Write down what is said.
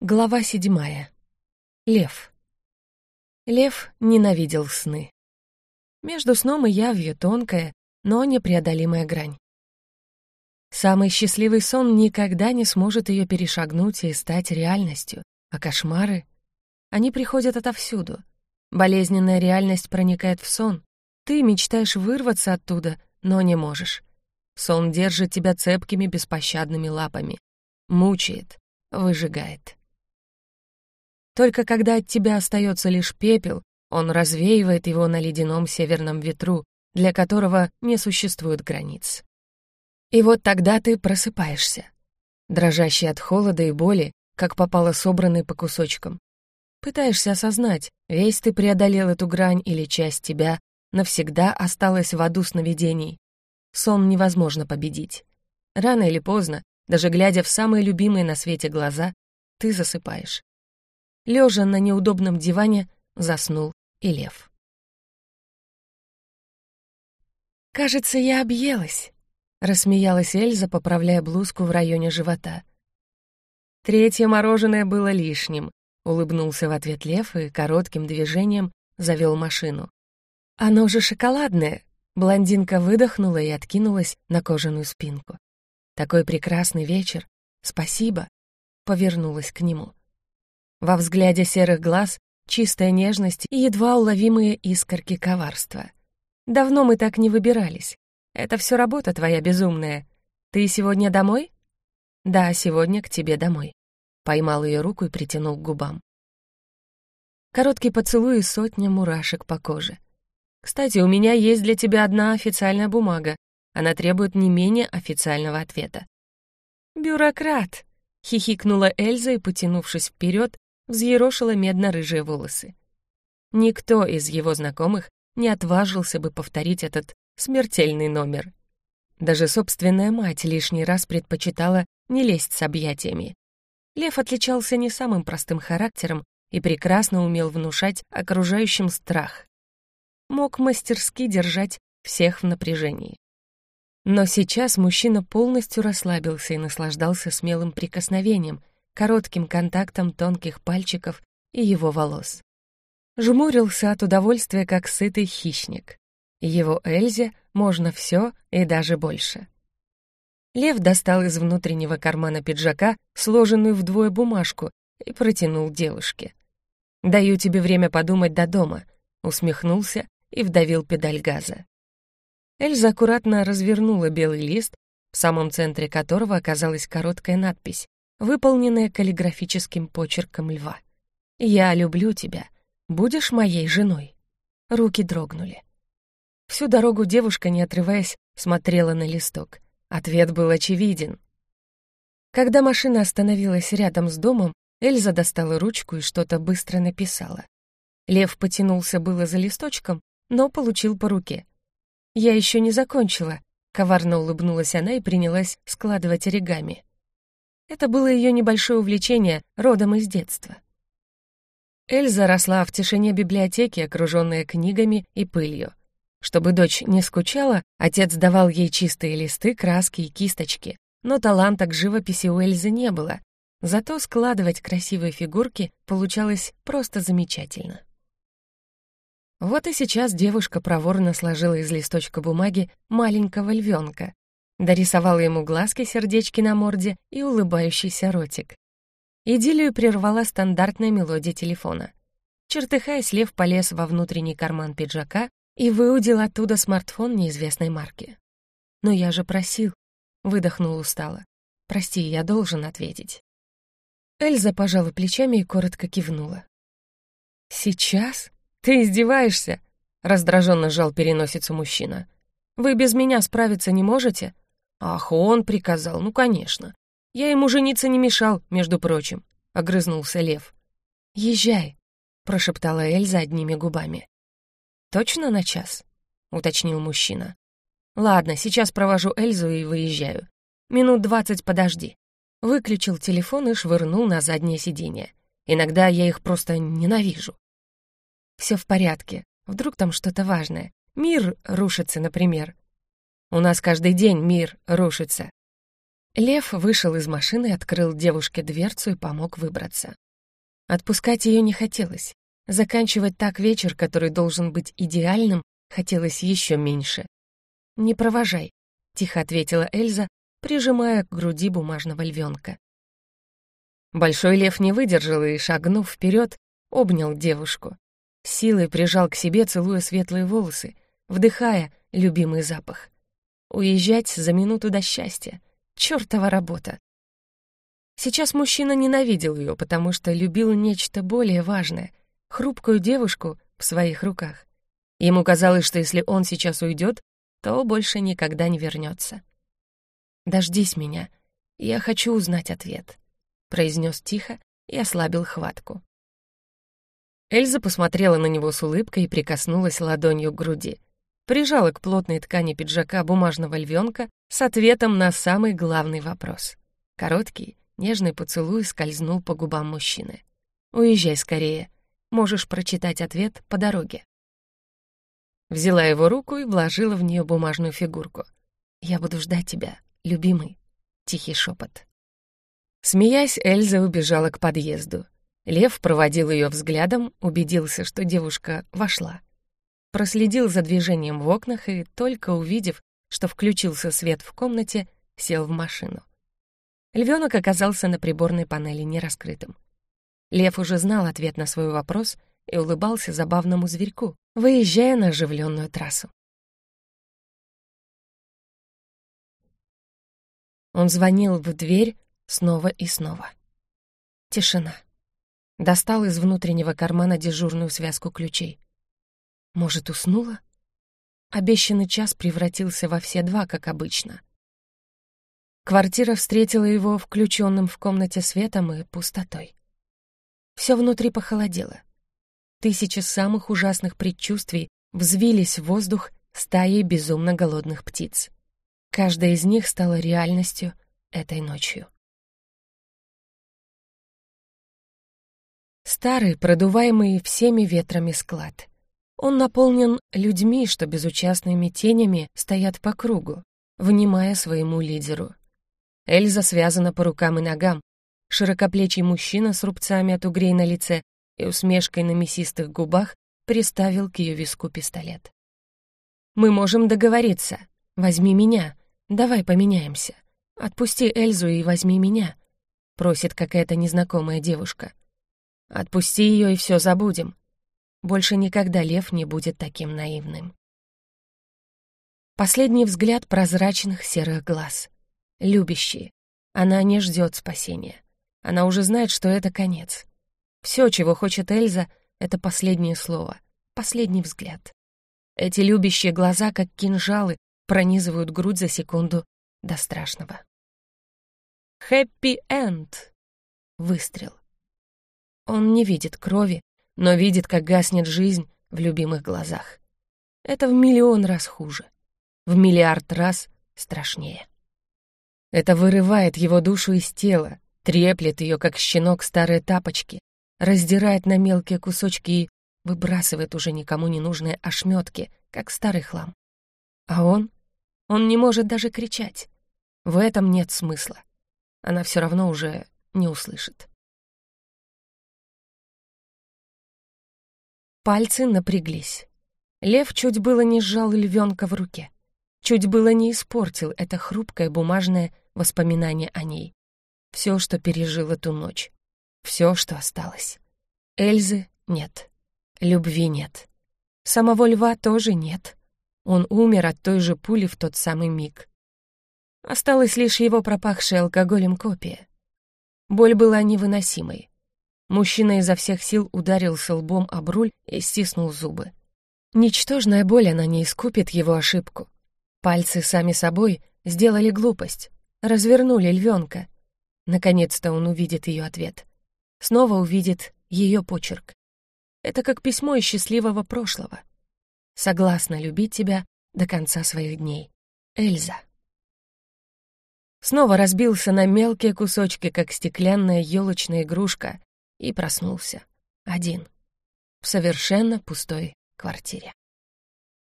Глава седьмая. Лев. Лев ненавидел сны. Между сном и явью тонкая, но непреодолимая грань. Самый счастливый сон никогда не сможет ее перешагнуть и стать реальностью, а кошмары, они приходят отовсюду. Болезненная реальность проникает в сон. Ты мечтаешь вырваться оттуда, но не можешь. Сон держит тебя цепкими беспощадными лапами. Мучает, выжигает. Только когда от тебя остается лишь пепел, он развеивает его на ледяном северном ветру, для которого не существует границ. И вот тогда ты просыпаешься, дрожащий от холода и боли, как попало собранный по кусочкам. Пытаешься осознать, весь ты преодолел эту грань или часть тебя навсегда осталась в аду сновидений. Сон невозможно победить. Рано или поздно, даже глядя в самые любимые на свете глаза, ты засыпаешь лежа на неудобном диване, заснул и лев. «Кажется, я объелась», — рассмеялась Эльза, поправляя блузку в районе живота. «Третье мороженое было лишним», — улыбнулся в ответ лев и коротким движением завел машину. «Оно же шоколадное», — блондинка выдохнула и откинулась на кожаную спинку. «Такой прекрасный вечер. Спасибо», — повернулась к нему. Во взгляде серых глаз чистая нежность и едва уловимые искорки коварства. Давно мы так не выбирались. Это все работа твоя безумная. Ты сегодня домой? Да, сегодня к тебе домой. Поймал ее руку и притянул к губам. Короткий поцелуй и сотня мурашек по коже. Кстати, у меня есть для тебя одна официальная бумага. Она требует не менее официального ответа. «Бюрократ!» — хихикнула Эльза и, потянувшись вперед, взъерошила медно-рыжие волосы. Никто из его знакомых не отважился бы повторить этот смертельный номер. Даже собственная мать лишний раз предпочитала не лезть с объятиями. Лев отличался не самым простым характером и прекрасно умел внушать окружающим страх. Мог мастерски держать всех в напряжении. Но сейчас мужчина полностью расслабился и наслаждался смелым прикосновением, коротким контактом тонких пальчиков и его волос. Жмурился от удовольствия, как сытый хищник. Его Эльзе можно все и даже больше. Лев достал из внутреннего кармана пиджака сложенную вдвое бумажку и протянул девушке. «Даю тебе время подумать до дома», — усмехнулся и вдавил педаль газа. Эльза аккуратно развернула белый лист, в самом центре которого оказалась короткая надпись выполненное каллиграфическим почерком льва. «Я люблю тебя. Будешь моей женой?» Руки дрогнули. Всю дорогу девушка, не отрываясь, смотрела на листок. Ответ был очевиден. Когда машина остановилась рядом с домом, Эльза достала ручку и что-то быстро написала. Лев потянулся было за листочком, но получил по руке. «Я еще не закончила», — коварно улыбнулась она и принялась складывать оригами. Это было ее небольшое увлечение, родом из детства. Эльза росла в тишине библиотеки, окруженная книгами и пылью. Чтобы дочь не скучала, отец давал ей чистые листы, краски и кисточки. Но таланта к живописи у Эльзы не было. Зато складывать красивые фигурки получалось просто замечательно. Вот и сейчас девушка проворно сложила из листочка бумаги маленького львенка, Дорисовала ему глазки-сердечки на морде и улыбающийся ротик. Идиллию прервала стандартная мелодия телефона. Чертыхаясь, Лев полез во внутренний карман пиджака и выудил оттуда смартфон неизвестной марки. «Но я же просил», — выдохнул устало. «Прости, я должен ответить». Эльза пожала плечами и коротко кивнула. «Сейчас? Ты издеваешься?» — раздраженно сжал переносицу мужчина. «Вы без меня справиться не можете? «Ах, он приказал, ну, конечно. Я ему жениться не мешал, между прочим», — огрызнулся Лев. «Езжай», — прошептала Эльза одними губами. «Точно на час?» — уточнил мужчина. «Ладно, сейчас провожу Эльзу и выезжаю. Минут двадцать подожди». Выключил телефон и швырнул на заднее сиденье. Иногда я их просто ненавижу. Все в порядке. Вдруг там что-то важное. Мир рушится, например. У нас каждый день мир рушится. Лев вышел из машины, открыл девушке дверцу и помог выбраться. Отпускать ее не хотелось. Заканчивать так вечер, который должен быть идеальным, хотелось еще меньше. «Не провожай», — тихо ответила Эльза, прижимая к груди бумажного львенка. Большой лев не выдержал и, шагнув вперед, обнял девушку. Силой прижал к себе, целуя светлые волосы, вдыхая любимый запах. Уезжать за минуту до счастья. Чёртова работа. Сейчас мужчина ненавидел ее, потому что любил нечто более важное — хрупкую девушку в своих руках. Ему казалось, что если он сейчас уйдет, то больше никогда не вернется. «Дождись меня, я хочу узнать ответ», — произнес тихо и ослабил хватку. Эльза посмотрела на него с улыбкой и прикоснулась ладонью к груди. Прижала к плотной ткани пиджака бумажного львенка с ответом на самый главный вопрос. Короткий, нежный поцелуй скользнул по губам мужчины. «Уезжай скорее. Можешь прочитать ответ по дороге». Взяла его руку и вложила в нее бумажную фигурку. «Я буду ждать тебя, любимый», — тихий шепот. Смеясь, Эльза убежала к подъезду. Лев проводил ее взглядом, убедился, что девушка вошла. Проследил за движением в окнах и, только увидев, что включился свет в комнате, сел в машину. Львенок оказался на приборной панели нераскрытым. Лев уже знал ответ на свой вопрос и улыбался забавному зверьку, выезжая на оживленную трассу. Он звонил в дверь снова и снова. Тишина. Достал из внутреннего кармана дежурную связку ключей. Может, уснула? Обещанный час превратился во все два, как обычно. Квартира встретила его включенным в комнате светом и пустотой. Все внутри похолодело. Тысячи самых ужасных предчувствий взвились в воздух стаей безумно голодных птиц. Каждая из них стала реальностью этой ночью. Старый, продуваемый всеми ветрами склад. Он наполнен людьми, что безучастными тенями стоят по кругу, внимая своему лидеру. Эльза связана по рукам и ногам. Широкоплечий мужчина с рубцами от угрей на лице и усмешкой на мясистых губах приставил к ее виску пистолет. «Мы можем договориться. Возьми меня. Давай поменяемся. Отпусти Эльзу и возьми меня», — просит какая-то незнакомая девушка. Отпусти ее, и все забудем. Больше никогда лев не будет таким наивным. Последний взгляд прозрачных серых глаз. Любящие. Она не ждет спасения. Она уже знает, что это конец. Все, чего хочет Эльза, — это последнее слово, последний взгляд. Эти любящие глаза, как кинжалы, пронизывают грудь за секунду до страшного. «Хэппи-энд!» Выстрел. Он не видит крови, но видит, как гаснет жизнь в любимых глазах. Это в миллион раз хуже, в миллиард раз страшнее. Это вырывает его душу из тела, треплет ее, как щенок старые тапочки, раздирает на мелкие кусочки и выбрасывает уже никому не нужные ошметки, как старый хлам. А он? Он не может даже кричать. В этом нет смысла. Она все равно уже не услышит. Пальцы напряглись. Лев чуть было не сжал львенка в руке. Чуть было не испортил это хрупкое бумажное воспоминание о ней. Все, что пережил эту ночь. Все, что осталось. Эльзы нет. Любви нет. Самого льва тоже нет. Он умер от той же пули в тот самый миг. Осталась лишь его пропахшая алкоголем копия. Боль была невыносимой. Мужчина изо всех сил ударился лбом об руль и стиснул зубы. Ничтожная боль она не искупит его ошибку. Пальцы сами собой сделали глупость, развернули львенка. Наконец-то он увидит ее ответ. Снова увидит ее почерк. Это как письмо из счастливого прошлого. Согласна любить тебя до конца своих дней. Эльза. Снова разбился на мелкие кусочки, как стеклянная елочная игрушка, и проснулся. Один. В совершенно пустой квартире.